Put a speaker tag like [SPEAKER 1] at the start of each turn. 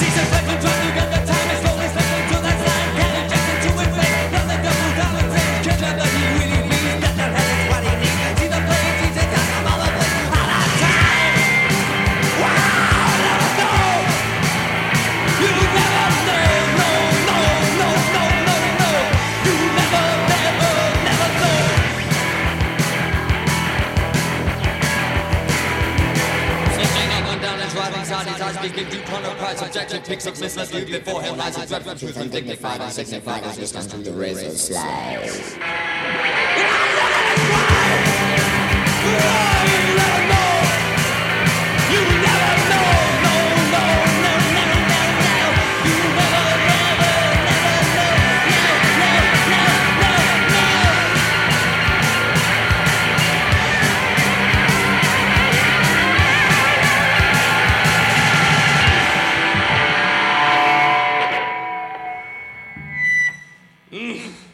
[SPEAKER 1] season. In due corner pride, subjective picks up business, viewed before him lies dreadful truth, undignified and signified resistance to the razor's slice. Mm.